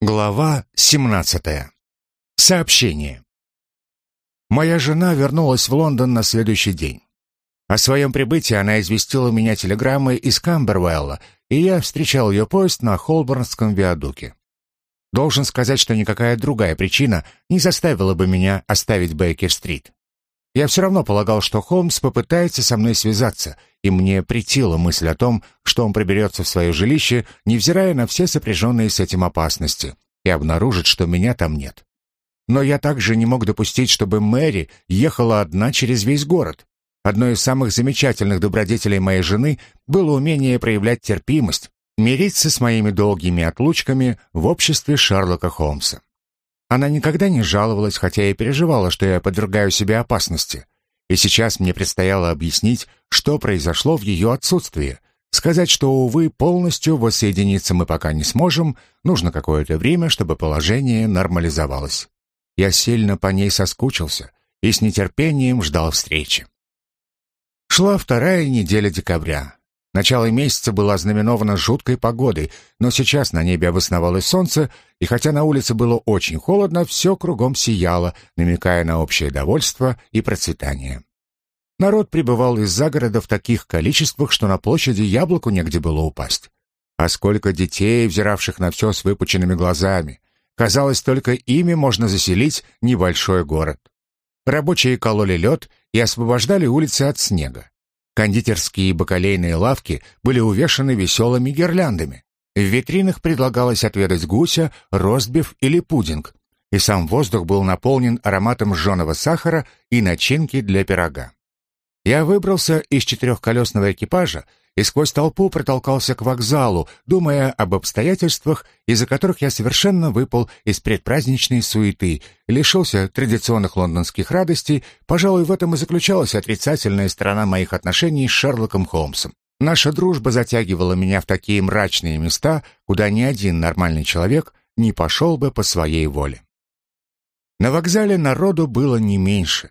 Глава 17. Сообщение. Моя жена вернулась в Лондон на следующий день. О своем прибытии она известила меня телеграммой из Камбервелла, и я встречал ее поезд на Холборнском виадуке. Должен сказать, что никакая другая причина не заставила бы меня оставить Бейкер-стрит. Я все равно полагал, что Холмс попытается со мной связаться, и мне претила мысль о том, что он приберется в свое жилище, невзирая на все сопряженные с этим опасности, и обнаружит, что меня там нет. Но я также не мог допустить, чтобы Мэри ехала одна через весь город. Одной из самых замечательных добродетелей моей жены было умение проявлять терпимость, мириться с моими долгими отлучками в обществе Шерлока Холмса. Она никогда не жаловалась, хотя и переживала, что я подвергаю себе опасности. И сейчас мне предстояло объяснить, что произошло в ее отсутствии. Сказать, что, увы, полностью воссоединиться мы пока не сможем, нужно какое-то время, чтобы положение нормализовалось. Я сильно по ней соскучился и с нетерпением ждал встречи. Шла вторая неделя декабря. Начало месяца было ознаменовано жуткой погодой, но сейчас на небе обосновалось солнце, и хотя на улице было очень холодно, все кругом сияло, намекая на общее довольство и процветание. Народ прибывал из загорода в таких количествах, что на площади яблоку негде было упасть. А сколько детей, взиравших на все с выпученными глазами. Казалось, только ими можно заселить небольшой город. Рабочие кололи лед и освобождали улицы от снега. Кондитерские и бакалейные лавки были увешаны веселыми гирляндами. В витринах предлагалось отведать гуся, ростбиф или пудинг, и сам воздух был наполнен ароматом жженого сахара и начинки для пирога. Я выбрался из четырехколесного экипажа и сквозь толпу протолкался к вокзалу, думая об обстоятельствах, из-за которых я совершенно выпал из предпраздничной суеты, лишился традиционных лондонских радостей, пожалуй, в этом и заключалась отрицательная сторона моих отношений с Шерлоком Холмсом. Наша дружба затягивала меня в такие мрачные места, куда ни один нормальный человек не пошел бы по своей воле. На вокзале народу было не меньше.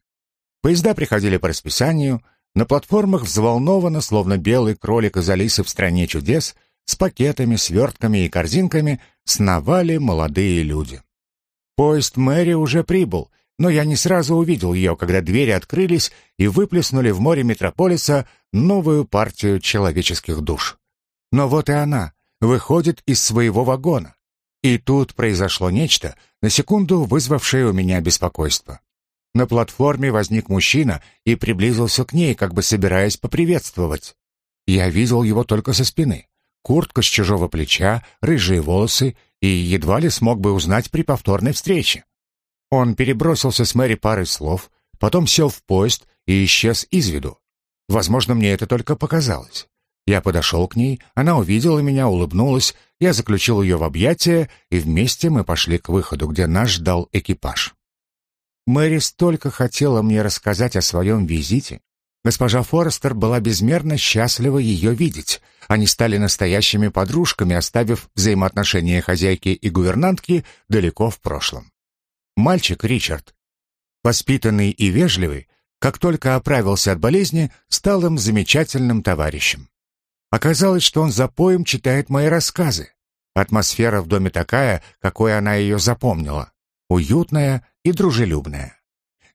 Поезда приходили по расписанию, на платформах взволнованно, словно белый кролик из Алисы в «Стране чудес», с пакетами, свертками и корзинками сновали молодые люди. Поезд Мэри уже прибыл, но я не сразу увидел ее, когда двери открылись и выплеснули в море метрополиса новую партию человеческих душ. Но вот и она, выходит из своего вагона. И тут произошло нечто, на секунду вызвавшее у меня беспокойство. На платформе возник мужчина и приблизился к ней, как бы собираясь поприветствовать. Я видел его только со спины. Куртка с чужого плеча, рыжие волосы и едва ли смог бы узнать при повторной встрече. Он перебросился с Мэри парой слов, потом сел в поезд и исчез из виду. Возможно, мне это только показалось. Я подошел к ней, она увидела меня, улыбнулась, я заключил ее в объятия, и вместе мы пошли к выходу, где нас ждал экипаж. Мэри столько хотела мне рассказать о своем визите. Госпожа Форестер была безмерно счастлива ее видеть. Они стали настоящими подружками, оставив взаимоотношения хозяйки и гувернантки далеко в прошлом. Мальчик Ричард, воспитанный и вежливый, как только оправился от болезни, стал им замечательным товарищем. Оказалось, что он за поем читает мои рассказы. Атмосфера в доме такая, какой она ее запомнила. Уютная и дружелюбная.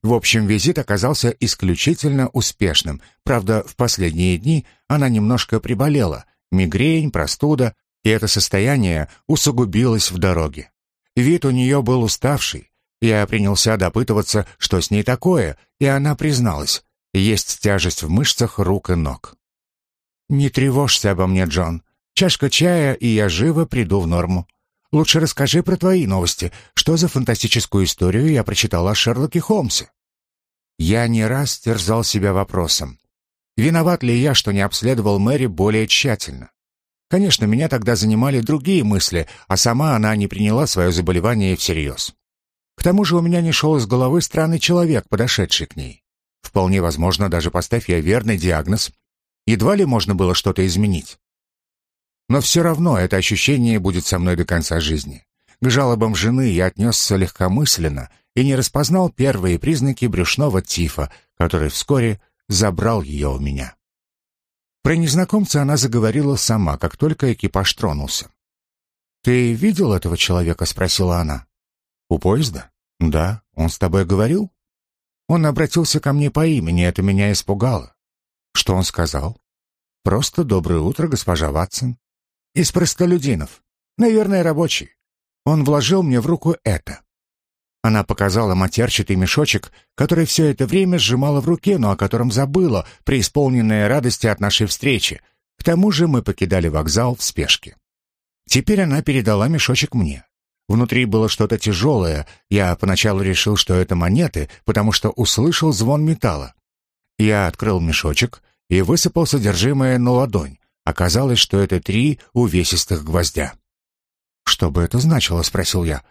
В общем, визит оказался исключительно успешным. Правда, в последние дни она немножко приболела. Мигрень, простуда, и это состояние усугубилось в дороге. Вид у нее был уставший. Я принялся допытываться, что с ней такое, и она призналась. Есть тяжесть в мышцах рук и ног. «Не тревожься обо мне, Джон. Чашка чая, и я живо приду в норму. Лучше расскажи про твои новости. Что за фантастическую историю я прочитала о Шерлоке Холмсе?» Я не раз терзал себя вопросом. Виноват ли я, что не обследовал Мэри более тщательно? Конечно, меня тогда занимали другие мысли, а сама она не приняла свое заболевание всерьез. К тому же у меня не шел из головы странный человек, подошедший к ней. Вполне возможно, даже поставь я верный диагноз, едва ли можно было что-то изменить. Но все равно это ощущение будет со мной до конца жизни. К жалобам жены я отнесся легкомысленно и не распознал первые признаки брюшного тифа, который вскоре забрал ее у меня. Про незнакомца она заговорила сама, как только экипаж тронулся. «Ты видел этого человека?» — спросила она. «У поезда?» «Да. Он с тобой говорил?» Он обратился ко мне по имени, это меня испугало. Что он сказал? «Просто доброе утро, госпожа Ватсон». «Из простолюдинов. Наверное, рабочий. Он вложил мне в руку это». Она показала матерчатый мешочек, который все это время сжимала в руке, но о котором забыла, преисполненная радости от нашей встречи. К тому же мы покидали вокзал в спешке. Теперь она передала мешочек мне. Внутри было что-то тяжелое. Я поначалу решил, что это монеты, потому что услышал звон металла. Я открыл мешочек и высыпал содержимое на ладонь. Оказалось, что это три увесистых гвоздя. «Что бы это значило?» — спросил я.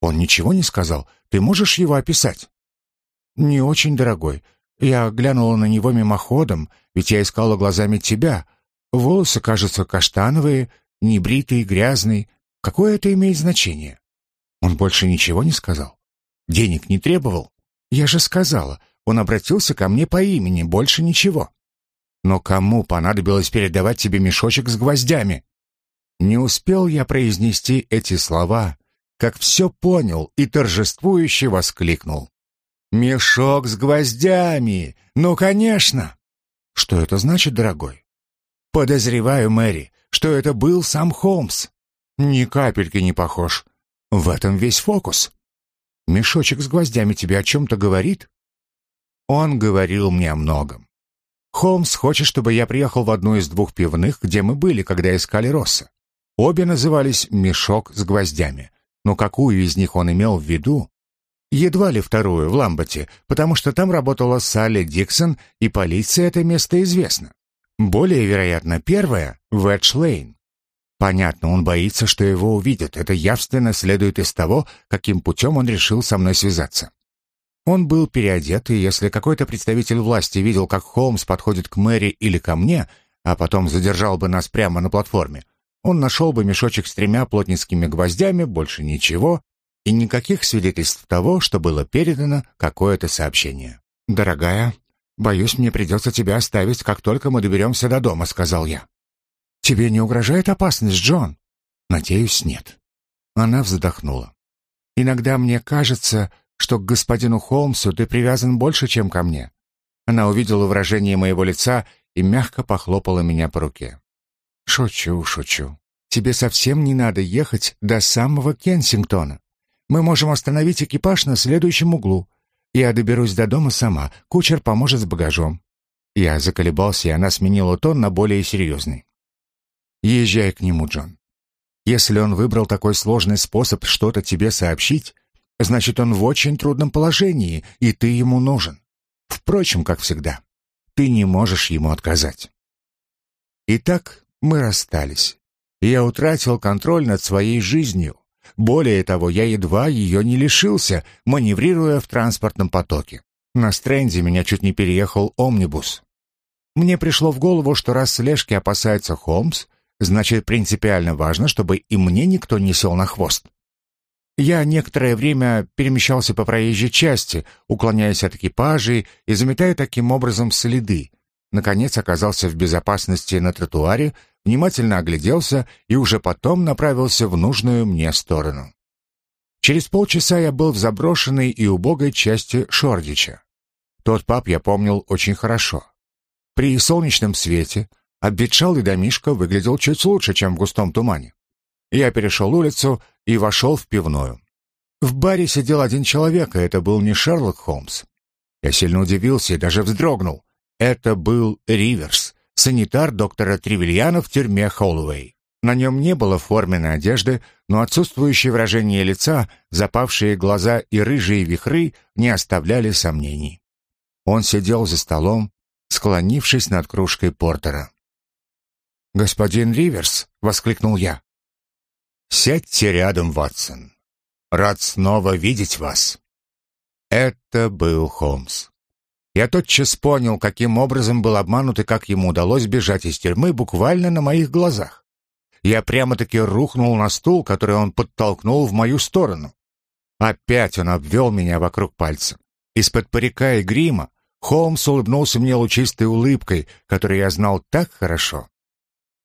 «Он ничего не сказал. Ты можешь его описать?» «Не очень, дорогой. Я глянула на него мимоходом, ведь я искала глазами тебя. Волосы, кажется, каштановые, небритый, грязный. Какое это имеет значение?» Он больше ничего не сказал? Денег не требовал? Я же сказала, он обратился ко мне по имени, больше ничего. Но кому понадобилось передавать тебе мешочек с гвоздями? Не успел я произнести эти слова, как все понял и торжествующе воскликнул. «Мешок с гвоздями! Ну, конечно!» «Что это значит, дорогой?» «Подозреваю, Мэри, что это был сам Холмс. Ни капельки не похож. В этом весь фокус. Мешочек с гвоздями тебе о чем-то говорит? Он говорил мне о многом. Холмс хочет, чтобы я приехал в одну из двух пивных, где мы были, когда искали Росса. Обе назывались «Мешок с гвоздями». Но какую из них он имел в виду? Едва ли вторую, в Ламбете, потому что там работала Салли Диксон, и полиции это место известно. Более вероятно, первая — в Эдж-Лейн. Понятно, он боится, что его увидят. Это явственно следует из того, каким путем он решил со мной связаться. Он был переодет, и если какой-то представитель власти видел, как Холмс подходит к Мэри или ко мне, а потом задержал бы нас прямо на платформе, он нашел бы мешочек с тремя плотницкими гвоздями, больше ничего, и никаких свидетельств того, что было передано какое-то сообщение. «Дорогая, боюсь, мне придется тебя оставить, как только мы доберемся до дома», — сказал я. «Тебе не угрожает опасность, Джон?» «Надеюсь, нет». Она вздохнула. «Иногда мне кажется, что к господину Холмсу ты привязан больше, чем ко мне». Она увидела выражение моего лица и мягко похлопала меня по руке. «Шучу, шучу. Тебе совсем не надо ехать до самого Кенсингтона. Мы можем остановить экипаж на следующем углу. Я доберусь до дома сама, кучер поможет с багажом». Я заколебался, и она сменила тон на более серьезный. Езжай к нему, Джон. Если он выбрал такой сложный способ что-то тебе сообщить, значит, он в очень трудном положении, и ты ему нужен. Впрочем, как всегда, ты не можешь ему отказать. Итак, мы расстались. Я утратил контроль над своей жизнью. Более того, я едва ее не лишился, маневрируя в транспортном потоке. На стренде меня чуть не переехал омнибус. Мне пришло в голову, что раз слежки опасается Холмс, Значит, принципиально важно, чтобы и мне никто не сел на хвост. Я некоторое время перемещался по проезжей части, уклоняясь от экипажей и заметая таким образом следы. Наконец оказался в безопасности на тротуаре, внимательно огляделся и уже потом направился в нужную мне сторону. Через полчаса я был в заброшенной и убогой части Шордича. Тот паб я помнил очень хорошо. При солнечном свете, Обветшалый домишко выглядел чуть лучше, чем в густом тумане. Я перешел улицу и вошел в пивную. В баре сидел один человек, и это был не Шерлок Холмс. Я сильно удивился и даже вздрогнул. Это был Риверс, санитар доктора Тревельяна в тюрьме Холлоуэй. На нем не было форменной одежды, но отсутствующее выражение лица, запавшие глаза и рыжие вихры не оставляли сомнений. Он сидел за столом, склонившись над кружкой портера. «Господин Риверс!» — воскликнул я. «Сядьте рядом, Ватсон. Рад снова видеть вас». Это был Холмс. Я тотчас понял, каким образом был обманут и как ему удалось бежать из тюрьмы буквально на моих глазах. Я прямо-таки рухнул на стул, который он подтолкнул в мою сторону. Опять он обвел меня вокруг пальца. Из-под парика и грима Холмс улыбнулся мне лучистой улыбкой, которую я знал так хорошо,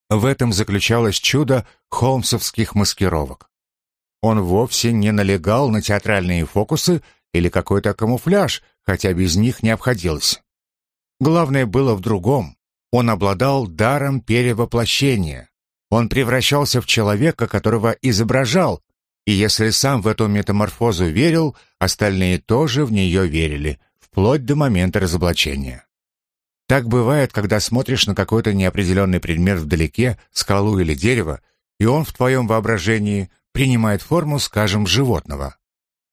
В этом заключалось чудо холмсовских маскировок. Он вовсе не налегал на театральные фокусы или какой-то камуфляж, хотя без них не обходилось. Главное было в другом. Он обладал даром перевоплощения. Он превращался в человека, которого изображал, и если сам в эту метаморфозу верил, остальные тоже в нее верили, вплоть до момента разоблачения. Так бывает, когда смотришь на какой-то неопределенный предмет вдалеке, скалу или дерево, и он в твоем воображении принимает форму, скажем, животного.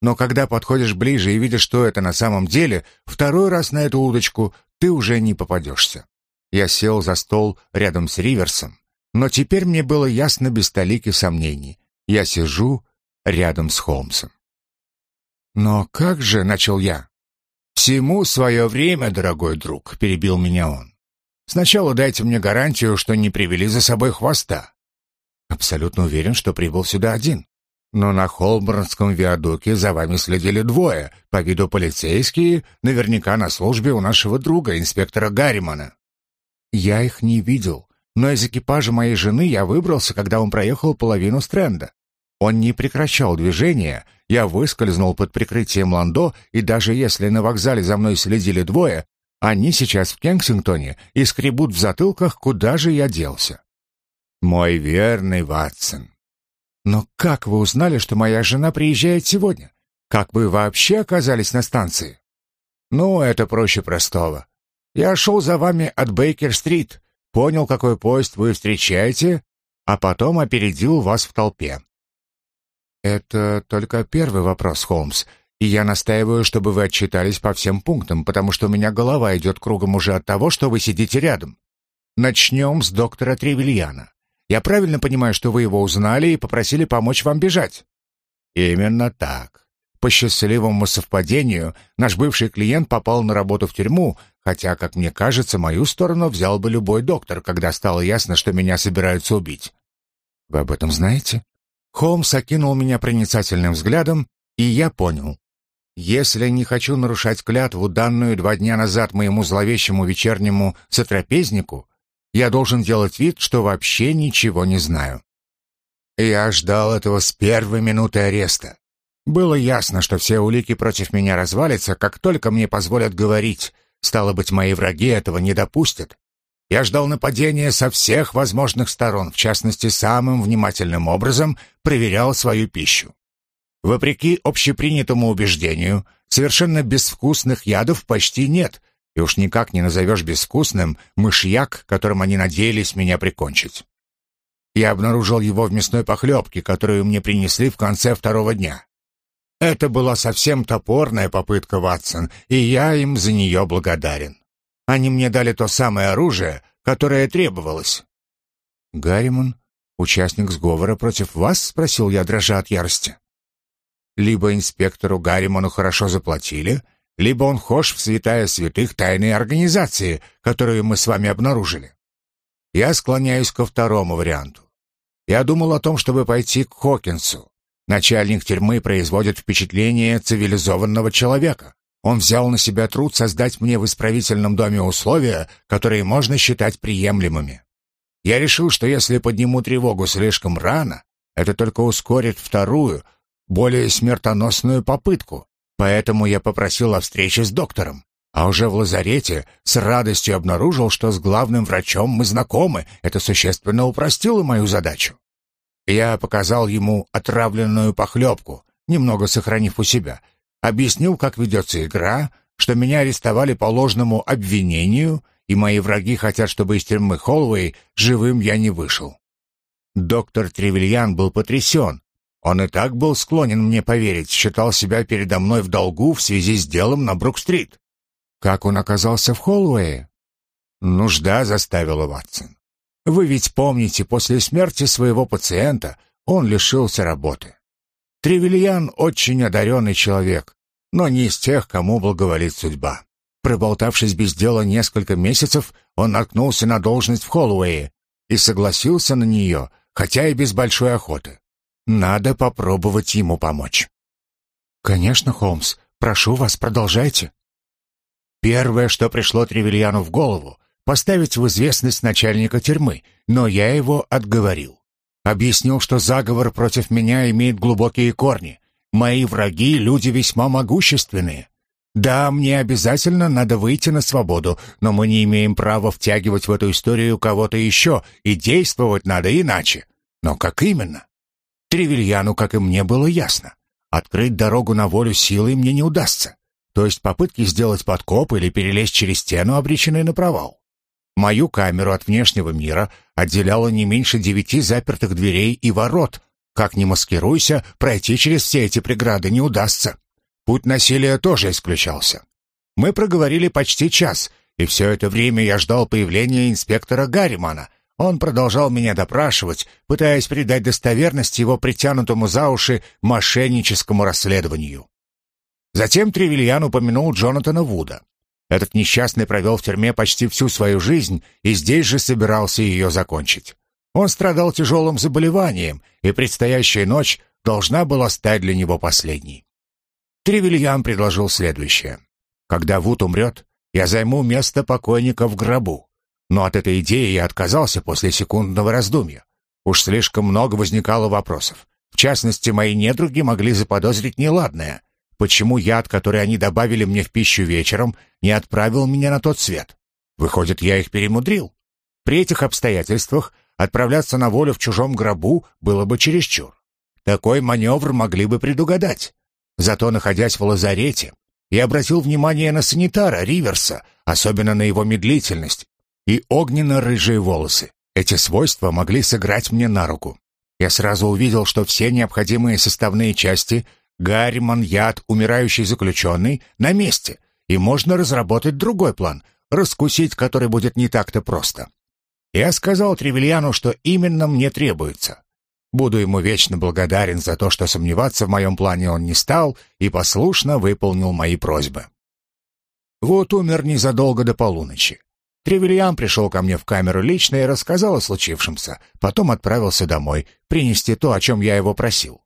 Но когда подходишь ближе и видишь, что это на самом деле, второй раз на эту удочку ты уже не попадешься. Я сел за стол рядом с Риверсом, но теперь мне было ясно без толики сомнений. Я сижу рядом с Холмсом. «Но как же?» — начал я. «Всему свое время, дорогой друг», — перебил меня он. «Сначала дайте мне гарантию, что не привели за собой хвоста». «Абсолютно уверен, что прибыл сюда один. Но на Холборнском виадуке за вами следили двое, по виду полицейские, наверняка на службе у нашего друга, инспектора Гарримана». «Я их не видел, но из экипажа моей жены я выбрался, когда он проехал половину стренда. Он не прекращал движения, я выскользнул под прикрытием Ландо, и даже если на вокзале за мной следили двое, они сейчас в Кенсингтоне и скребут в затылках, куда же я делся. Мой верный Ватсон. Но как вы узнали, что моя жена приезжает сегодня? Как вы вообще оказались на станции? Ну, это проще простого. Я шел за вами от Бейкер-стрит, понял, какой поезд вы встречаете, а потом опередил вас в толпе. «Это только первый вопрос, Холмс, и я настаиваю, чтобы вы отчитались по всем пунктам, потому что у меня голова идет кругом уже от того, что вы сидите рядом. Начнем с доктора Тревельяна. Я правильно понимаю, что вы его узнали и попросили помочь вам бежать?» «Именно так. По счастливому совпадению, наш бывший клиент попал на работу в тюрьму, хотя, как мне кажется, мою сторону взял бы любой доктор, когда стало ясно, что меня собираются убить. Вы об этом знаете? Холмс окинул меня проницательным взглядом, и я понял. Если не хочу нарушать клятву, данную два дня назад моему зловещему вечернему сотрапезнику, я должен делать вид, что вообще ничего не знаю. Я ждал этого с первой минуты ареста. Было ясно, что все улики против меня развалятся, как только мне позволят говорить. Стало быть, мои враги этого не допустят. Я ждал нападения со всех возможных сторон, в частности, самым внимательным образом проверял свою пищу. Вопреки общепринятому убеждению, совершенно безвкусных ядов почти нет, и уж никак не назовешь безвкусным мышьяк, которым они надеялись меня прикончить. Я обнаружил его в мясной похлебке, которую мне принесли в конце второго дня. Это была совсем топорная попытка, Ватсон, и я им за нее благодарен. Они мне дали то самое оружие, которое требовалось. Гарриман, участник сговора против вас, спросил я, дрожа от ярости. Либо инспектору Гарриману хорошо заплатили, либо он хож в святая святых тайной организации, которую мы с вами обнаружили. Я склоняюсь ко второму варианту. Я думал о том, чтобы пойти к Хокинсу. Начальник тюрьмы производит впечатление цивилизованного человека. Он взял на себя труд создать мне в исправительном доме условия, которые можно считать приемлемыми. Я решил, что если подниму тревогу слишком рано, это только ускорит вторую, более смертоносную попытку. Поэтому я попросил о встрече с доктором. А уже в лазарете с радостью обнаружил, что с главным врачом мы знакомы. Это существенно упростило мою задачу. Я показал ему отравленную похлебку, немного сохранив у себя, объяснил, как ведется игра, что меня арестовали по ложному обвинению, и мои враги хотят, чтобы из тюрьмы Холлоуэй живым я не вышел. Доктор Тревельян был потрясен. Он и так был склонен мне поверить, считал себя передо мной в долгу в связи с делом на Брук-стрит. Как он оказался в Холлоуэе? Нужда заставила Ватсон. Вы ведь помните, после смерти своего пациента он лишился работы. Тревельян очень одаренный человек, но не из тех, кому благоволит судьба. Проболтавшись без дела несколько месяцев, он наткнулся на должность в Холлоуэе и согласился на нее, хотя и без большой охоты. Надо попробовать ему помочь. Конечно, Холмс, прошу вас, продолжайте. Первое, что пришло Тревельяну в голову, поставить в известность начальника тюрьмы, но я его отговорил. Объяснил, что заговор против меня имеет глубокие корни. Мои враги — люди весьма могущественные. Да, мне обязательно надо выйти на свободу, но мы не имеем права втягивать в эту историю кого-то еще, и действовать надо иначе. Но как именно? Тревельяну, как и мне, было ясно. Открыть дорогу на волю силой мне не удастся. То есть попытки сделать подкоп или перелезть через стену обречены на провал. Мою камеру от внешнего мира отделяло не меньше девяти запертых дверей и ворот. Как ни маскируйся, пройти через все эти преграды не удастся. Путь насилия тоже исключался. Мы проговорили почти час, и все это время я ждал появления инспектора Гарримана. Он продолжал меня допрашивать, пытаясь придать достоверность его притянутому за уши мошенническому расследованию. Затем Тревельян упомянул Джонатана Вуда. Этот несчастный провел в тюрьме почти всю свою жизнь и здесь же собирался ее закончить. Он страдал тяжелым заболеванием, и предстоящая ночь должна была стать для него последней. Тревельян предложил следующее. «Когда Вуд умрет, я займу место покойника в гробу. Но от этой идеи я отказался после секундного раздумья. Уж слишком много возникало вопросов. В частности, мои недруги могли заподозрить неладное. Почему яд, который они добавили мне в пищу вечером, не отправил меня на тот свет? Выходит, я их перемудрил. При этих обстоятельствах отправляться на волю в чужом гробу было бы чересчур. Такой маневр могли бы предугадать. Зато, находясь в лазарете, я обратил внимание на санитара Риверса, особенно на его медлительность и огненно-рыжие волосы. Эти свойства могли сыграть мне на руку. Я сразу увидел, что все необходимые составные части Гарриман, яд, умирающий заключенный на месте, и можно разработать другой план, раскусить который будет не так-то просто. Я сказал Тревельяну, что именно мне требуется. Буду ему вечно благодарен за то, что сомневаться в моем плане он не стал и послушно выполнил мои просьбы. Вот умер незадолго до полуночи. Тревельян пришел ко мне в камеру лично и рассказал о случившемся, потом отправился домой, принести то, о чем я его просил.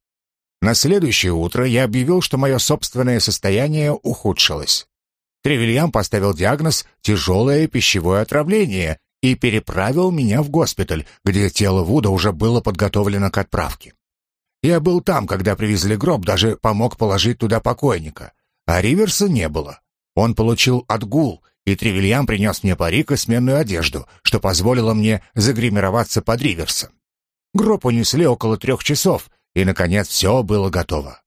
На следующее утро я объявил, что мое собственное состояние ухудшилось. Тревельян поставил диагноз «тяжелое пищевое отравление» и переправил меня в госпиталь, где тело Вуда уже было подготовлено к отправке. Я был там, когда привезли гроб, даже помог положить туда покойника. А Риверса не было. Он получил отгул, и Тревельян принес мне парик и сменную одежду, что позволило мне загримироваться под Риверса. Гроб унесли около трех часов, и, наконец, все было готово.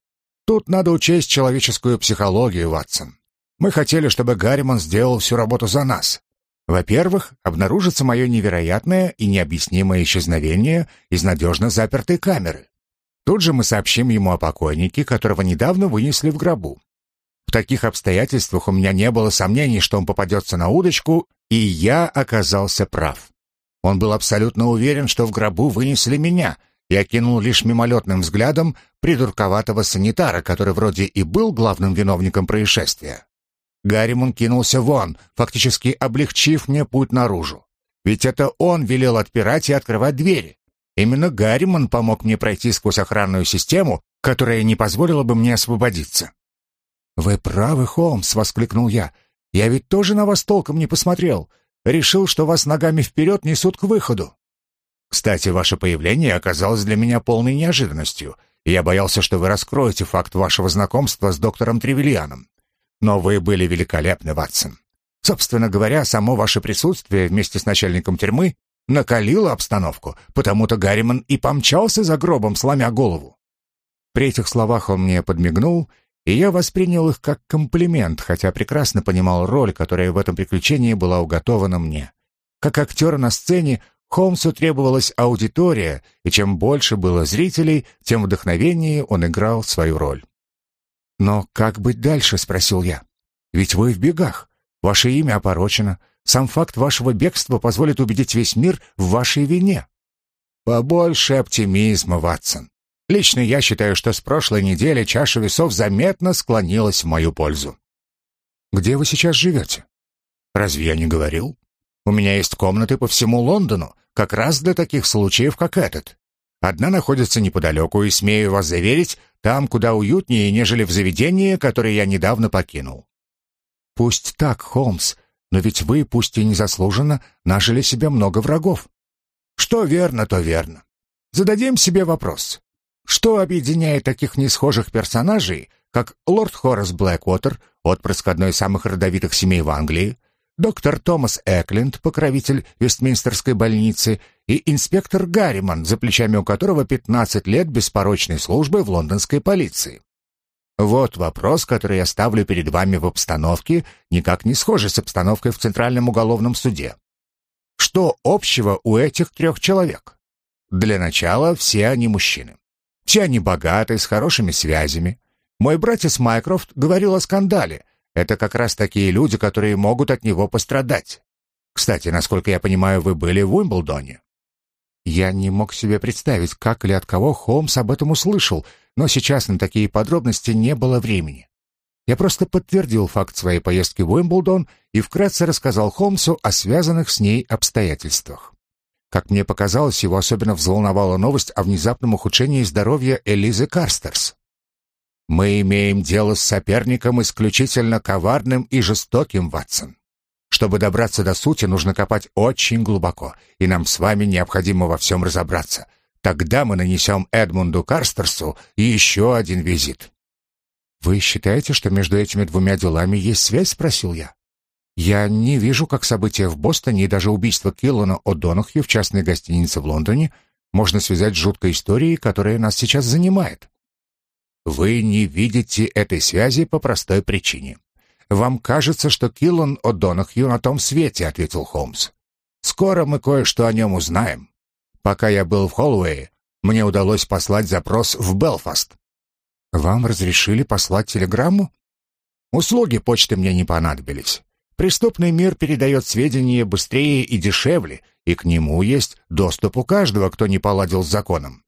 Тут надо учесть человеческую психологию, Ватсон. Мы хотели, чтобы Гарриман сделал всю работу за нас. Во-первых, обнаружится мое невероятное и необъяснимое исчезновение из надежно запертой камеры. Тут же мы сообщим ему о покойнике, которого недавно вынесли в гробу. В таких обстоятельствах у меня не было сомнений, что он попадется на удочку, и я оказался прав. Он был абсолютно уверен, что в гробу вынесли меня, и окинул лишь мимолетным взглядом придурковатого санитара, который вроде и был главным виновником происшествия. Гарримон кинулся вон, фактически облегчив мне путь наружу. Ведь это он велел отпирать и открывать двери. Именно Гарримон помог мне пройти сквозь охранную систему, которая не позволила бы мне освободиться. «Вы правы, Холмс!» — воскликнул я. «Я ведь тоже на вас толком не посмотрел. Решил, что вас ногами вперед несут к выходу». «Кстати, ваше появление оказалось для меня полной неожиданностью, я боялся, что вы раскроете факт вашего знакомства с доктором Тревельяном. Но вы были великолепны, Ватсон. Собственно говоря, само ваше присутствие вместе с начальником тюрьмы накалило обстановку, потому-то Гарриман и помчался за гробом, сломя голову. При этих словах он мне подмигнул, и я воспринял их как комплимент, хотя прекрасно понимал роль, которая в этом приключении была уготована мне. Как актер на сцене Холмсу требовалась аудитория, и чем больше было зрителей, тем вдохновеннее он играл свою роль. «Но как быть дальше?» — спросил я. «Ведь вы в бегах. Ваше имя опорочено. Сам факт вашего бегства позволит убедить весь мир в вашей вине». «Побольше оптимизма, Ватсон. Лично я считаю, что с прошлой недели чаша весов заметно склонилась в мою пользу». «Где вы сейчас живете?» «Разве я не говорил? У меня есть комнаты по всему Лондону, как раз для таких случаев, как этот. Одна находится неподалеку, и, смею вас заверить, там куда уютнее, нежели в заведении, которое я недавно покинул. Пусть так, Холмс, Но ведь вы, пусть и незаслуженно, нажили себе много врагов. Что верно, то верно. Зададим себе вопрос. Что объединяет таких несхожих персонажей, как лорд Хорас Блэквотер, отпрыск одной из самых родовитых семей в Англии, доктор Томас Экленд, покровитель Вестминстерской больницы, и инспектор Гарриман, за плечами у которого 15 лет беспорочной службы в лондонской полиции? Вот вопрос, который я ставлю перед вами в обстановке, никак не схожей с обстановкой в Центральном уголовном суде. Что общего у этих трех человек? Для начала все они мужчины. Все они богаты, с хорошими связями. Мой братец Майкрофт говорил о скандале. Это как раз такие люди, которые могут от него пострадать. Кстати, насколько я понимаю, вы были в Уимблдоне. Я не мог себе представить, как или от кого Холмс об этом услышал, но сейчас на такие подробности не было времени. Я просто подтвердил факт своей поездки в Уимблдон и вкратце рассказал Холмсу о связанных с ней обстоятельствах. Как мне показалось, его особенно взволновала новость о внезапном ухудшении здоровья Элизы Карстерс. «Мы имеем дело с соперником исключительно коварным и жестоким, Ватсон. Чтобы добраться до сути, нужно копать очень глубоко, и нам с вами необходимо во всем разобраться. Тогда мы нанесем Эдмунду Карстерсу еще один визит». «Вы считаете, что между этими двумя делами есть связь?» — спросил я. «Я не вижу, как события в Бостоне и даже убийство Киллана О'Донахью в частной гостинице в Лондоне можно связать с жуткой историей, которая нас сейчас занимает». «Вы не видите этой связи по простой причине. Вам кажется, что Киллан О'Донахью на том свете», — ответил Холмс. «Скоро мы кое-что о нем узнаем. Пока я был в Холлоуэе, мне удалось послать запрос в Белфаст. Вам разрешили послать телеграмму? Услуги почты мне не понадобились. Преступный мир передает сведения быстрее и дешевле, и к нему есть доступ у каждого, кто не поладил с законом.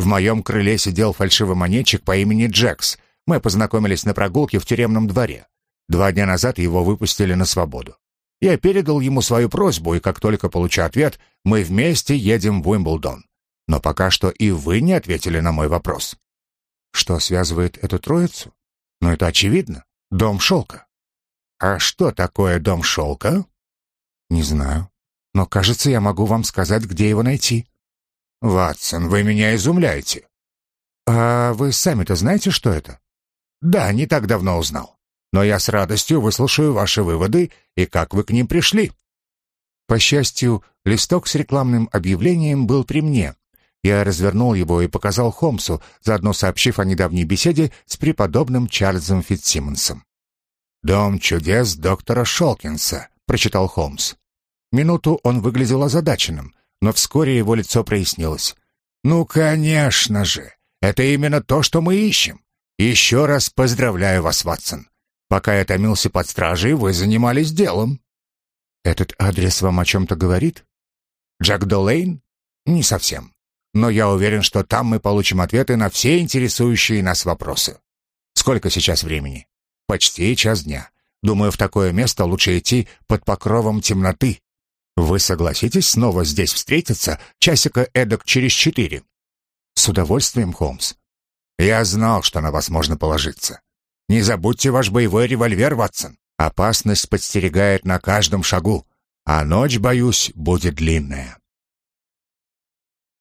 В моем крыле сидел фальшивомонетчик по имени Джекс. Мы познакомились на прогулке в тюремном дворе. Два дня назад его выпустили на свободу. Я передал ему свою просьбу, и как только получу ответ, мы вместе едем в Уимблдон. Но пока что и вы не ответили на мой вопрос. Что связывает эту троицу? Ну, это очевидно. Дом шелка. А что такое дом шелка? Не знаю. Но, кажется, я могу вам сказать, где его найти. Ватсон, вы меня изумляете. А вы сами-то знаете, что это? Да, не так давно узнал. Но я с радостью выслушаю ваши выводы и как вы к ним пришли. По счастью, листок с рекламным объявлением был при мне, я развернул его и показал Холмсу, заодно сообщив о недавней беседе с преподобным Чарльзом Фитцсимонсом. «Дом чудес доктора Шолкинса», — прочитал Холмс. Минуту он выглядел озадаченным, но вскоре его лицо прояснилось. «Ну, конечно же! Это именно то, что мы ищем. Еще раз поздравляю вас, Ватсон. Пока я томился под стражей, вы занимались делом». «Этот адрес вам о чем-то говорит?» «Джек Долейн?» «Не совсем но я уверен, что там мы получим ответы на все интересующие нас вопросы. Сколько сейчас времени? Почти час дня. Думаю, в такое место лучше идти под покровом темноты. Вы согласитесь снова здесь встретиться часика эдак через четыре? С удовольствием, Холмс. Я знал, что на вас можно положиться. Не забудьте ваш боевой револьвер, Ватсон. Опасность подстерегает на каждом шагу, а ночь, боюсь, будет длинная.